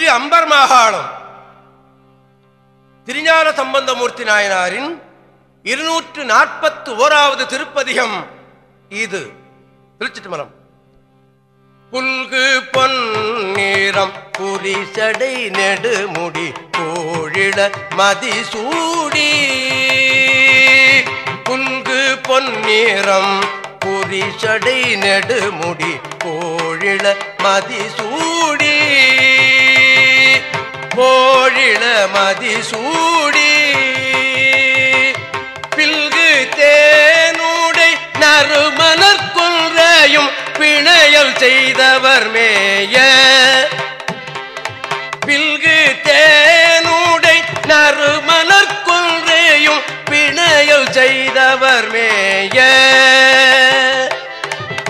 திரு amber மாகாணம். திருஞான சம்பந்தமூர்த்தி நாயனாரின் இருநூற்று நாற்பத்து ஓராவது திருப்பதிகம் இது. திருச்சிட்டுமலம் புல்கு பொன்னீரம் புரிசடை நெடுமுடி கோழிட மதிசூடி. புல்கு பொன்னீரம் புரிசடை நெடுமுடி கோழிட மதிசூடி. கோழிள மதிசூடி பில்கு தேனூடை நறுமலர் குன்றையும் பிணையல் செய்தவர் மேய. பில்கு தேனூடை நறுமலர் குன்றையும் பிணையல் செய்தவர் மேய.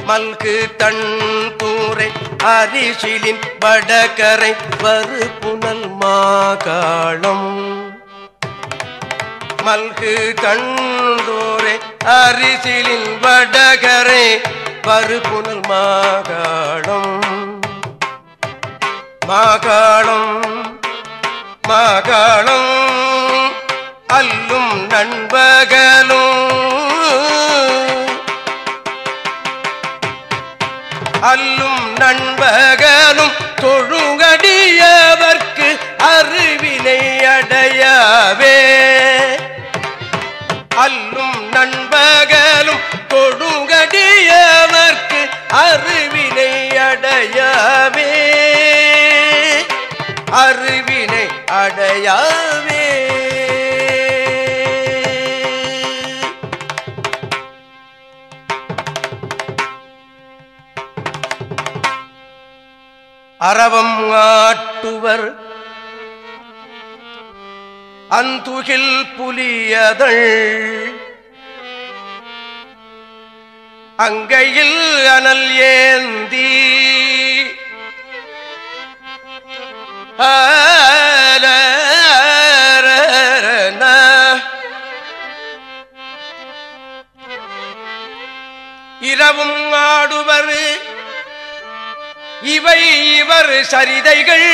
மல்கு தன் அரிசிலின் வடகரை வரு மாகாணம் மல்கு கண்டோரே அரிசிலின் வடகரை வரு மாகாணம் மாகாணம் மாகாணம் அல்லும் நண்பகலும் அல்லும் நண்பகலும் தொழுங்கடியவர்க்கு அறிவினை அடையவே. அல்லும் நண்பகலும் தொழுங்கடியவர்க்கு அறிவினை அடையவே. அறிவினை அடையா அறவம் ஆட்டுவர். அந்துகில் புலியதள் அங்கையில் அனல் ஏந்தி இவை இவர் சரிதைகள்.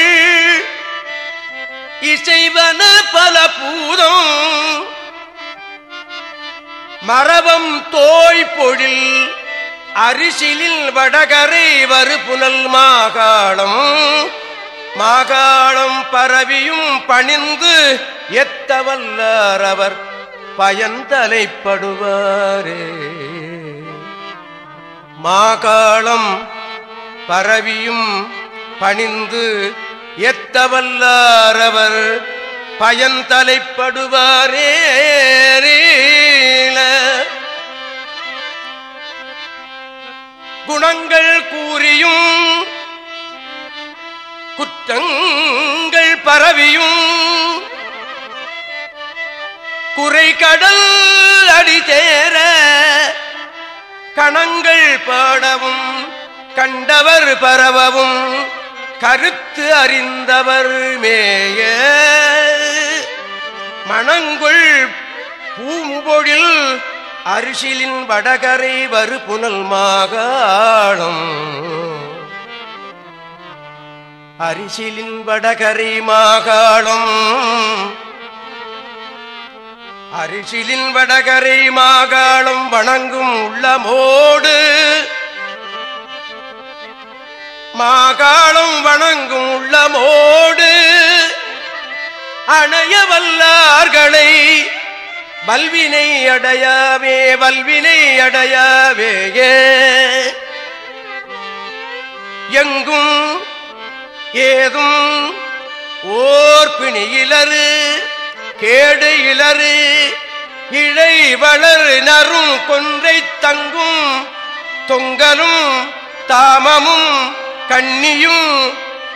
இசைவன பல பூதம். மரபம் தோய் பொழில் அரிசிலில் வடகரை வரு புனல் மாகாணம் மாகாணம் பரவியும் பணிந்து எத்தவல்லார் அவர் பயன்தலைப்படுவாரே. மாகாளம் பரவியும் பணிந்து எத்தவல்லாரவர் பயன் பயன்தலைப்படுவாரே குணங்கள் கூறியும் குற்றங்கள் பரவியும் குறை கடல் அடிதேர கணங்கள் பாடவும் கண்டவர் பரவவும் கருத்து அறிந்தவர் மேய. மணங்குள் பூம்பொழில் அரிசிலின் வடகரை வறு புனல் மாகாணம். அரிசிலின் வடகரை மாகாணம். அரிசிலின் வடகரை மாகாணம் வணங்கும் உள்ளமோடு மாகாணம் வணங்கும் உள்ளமோடு அணைய வல்லார்களை வல்வினை அடையவே வல்வினை அடையாவே எங்கும் ஏதும் ஓர்பிணி இலறு கேடு இலறு இழை வளர் நரும் கொன்றை தங்கும் தொங்கலும் தாமமும் கண்ணியும்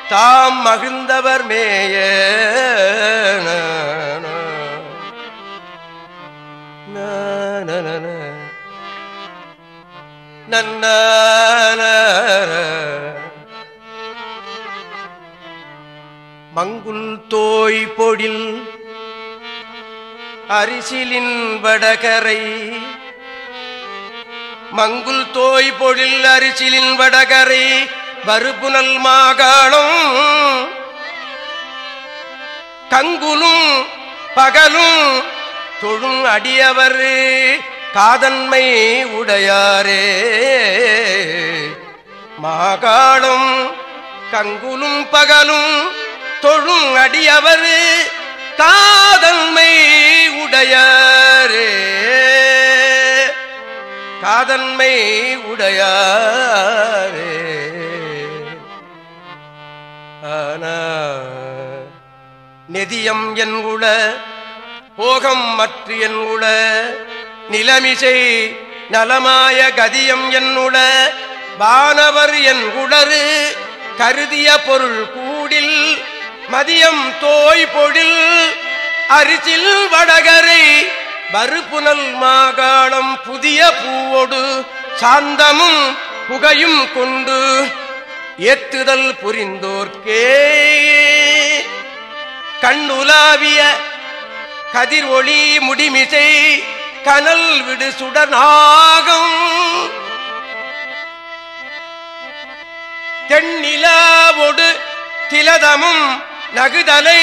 தாம் மகிழ்ந்தவர் மேய நன்ன மங்குல் தோய் பொழில் அரிசிலின் வடகரை. மங்குல் தோய் பொழில் அரிசிலின் வடகரை. வறுபுனல் மாகாணம் கங்குலும் பகலும் தொழும் அடியவர் காதன்மை உடையாரே. மாகாணம் கங்குலும் பகலும் தொழும் அடியவர் காதன்மை உடையாரே. காதன்மை உடையார் நெதியம் என்குள போகம் மற்ற என்குள நிலமிசை நலமாய கதியம் என்னுள வானவர் என் குளறு கருதிய பொருள் கூடில் மதியம் தோய் பொழில் அரிசில் வடகரை வறுப்புனல் மாகாணம் புதிய பூவோடு சாந்தமும் புகையும் கொண்டு ஏத்துதல் புரிந்தோர்க்கே. கண்ணுலாவிய கதிர் ஒளி முடிமிசை கனல் விடு சுடனாகும் தென்னிலாவோடு திலதமும் நகுதலை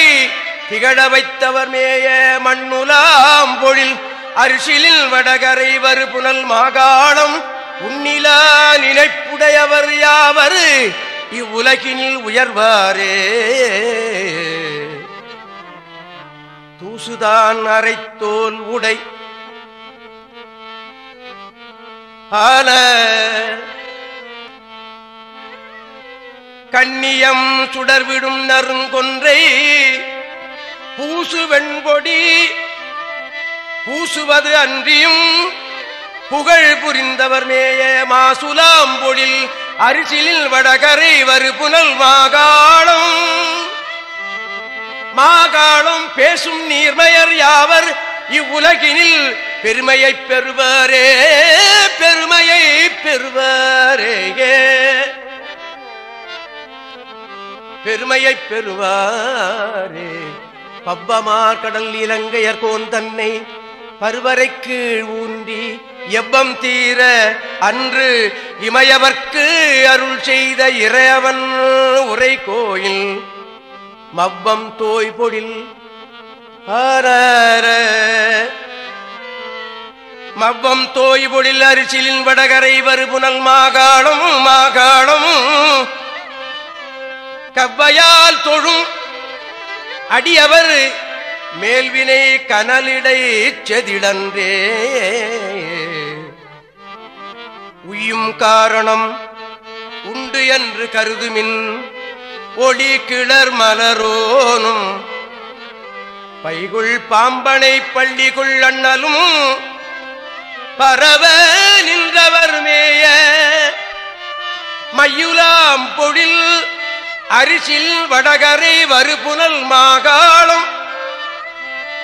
திகழ வைத்தவர் மேய மண்ணுலாம் பொழில். அரிசிலில் வடகரை வரு புனல் மாகாணம். உன்னிலா நினைப்புடையவர் யாவர்? இவ்வுலகினில் உயர்வாரே. தூசுதான் அரைத்தோல் உடை. ஆன கண்ணியம் சுடர்விடும் நருங்கொன்றை பூசு வெண்பொடி பூசுவது அன்றியும் புகழ் புரிந்தவர் நேய மாசுலாம் பொழில் அரிசிலில் வடகரை வரு புனல் மாகாளம். மாகாளம் பேசும் நீர்மையர் யாவர்? இவ்வுலகினில் பெருமையை பெறுவாரே பெருமையை பெறுவாரே பெருமையை பெறுவாரே. பவ்வமார் கடல் இலங்கையர் கோன் தன்னை பருவரை கீழ் ஊன்றி எவ்வம் தீர அன்று இமயவர்க்கு அருள் செய்த இறையவன் உரை கோயில் மவ்வம் தோய் பொழில். ஆரார மவ்வம் தோய் பொழில் அரிசிலின் வடகரை வருபுனல் மாகாணம் மாகாணம் கவ்வையால் தொழும் அடியவர் மேல்வினை கனலிடை செதிடன்றே. உயும் காரணம் உண்டு என்று கருதுமின் ஒளி கிளர் மலரோனும். பைகுள் பாம்பனை பள்ளிக்குள் அண்ணலும். பரவ நின்றவர் மேய. மையுலாம் பொழில் அரிசில் வடகரை வறுபுனல் மாகாளம்.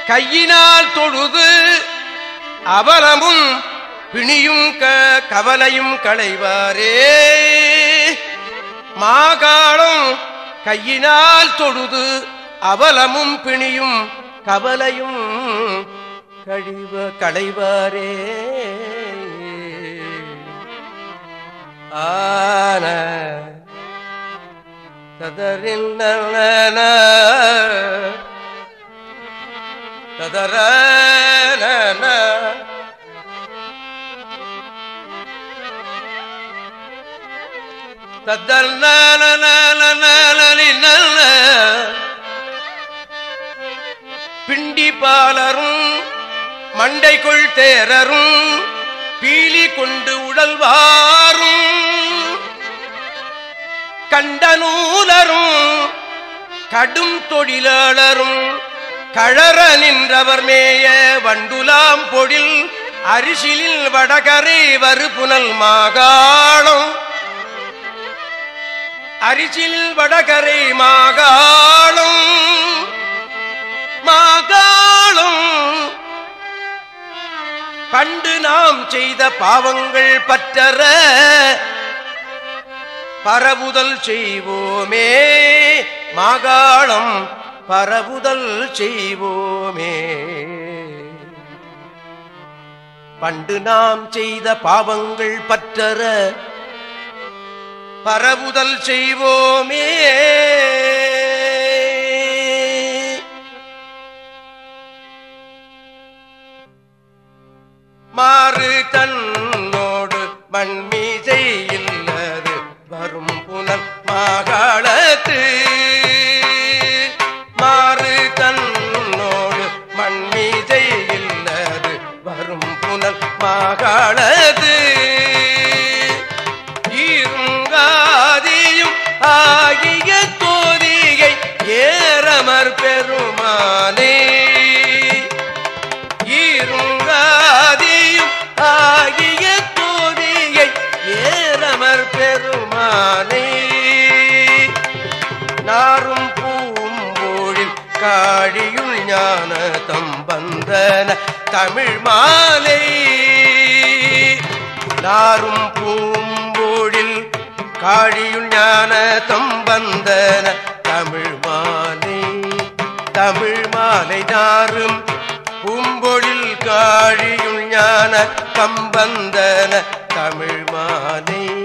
கையினால் தொழுது அவலமும் பிணியும் கவலையும் களைவாரே. மாகாளம் கையினால் தொழுது அவலமும் பிணியும் கவலையும் கழிவ களைவாரே. ஆன ததரில் ததர தத்தல் நல பிண்டிபாலரும் மண்டைக்குள் தேரரும் பீலி கொண்டு உடல்வாரும் கண்டநூலரும் கடும் தொழிலாளரும் கழற நின்றவர் மேய வண்டுலாம் பொழில் அரிசிலில் வடகரை வறுபுனல் மாகாணம் அரிசில் வடகரை மாகாணம் மாகாணம் பண்டு நாம் செய்த பாவங்கள் பற்றற பரவுதல் செய்வோமே. மாகாணம் பரவுதல் செய்வோமே. பண்டு நாம் செய்த பாவங்கள் பற்றற பரவுதல் செய்வோமே. மாறு தன்னோடு மண்மீசை இல்லது வரும் புலன் மாகாளத்து. மாறு தன்னோடு மண்மீசை இல்லது வரும் புலன் மாகாளத்து. இருங்காதியும் ஆகிய தோதியை ஏறமர் பெருமானே. தமிழ் மாலை. நாரும் பூம்போழில் காழியுள் ஞான தம்பந்தன தமிழ் மாலை. தமிழ் மாலை நாரும் பூம்பொழில் காழியுள் ஞான கம்பந்தன தமிழ் மாலை.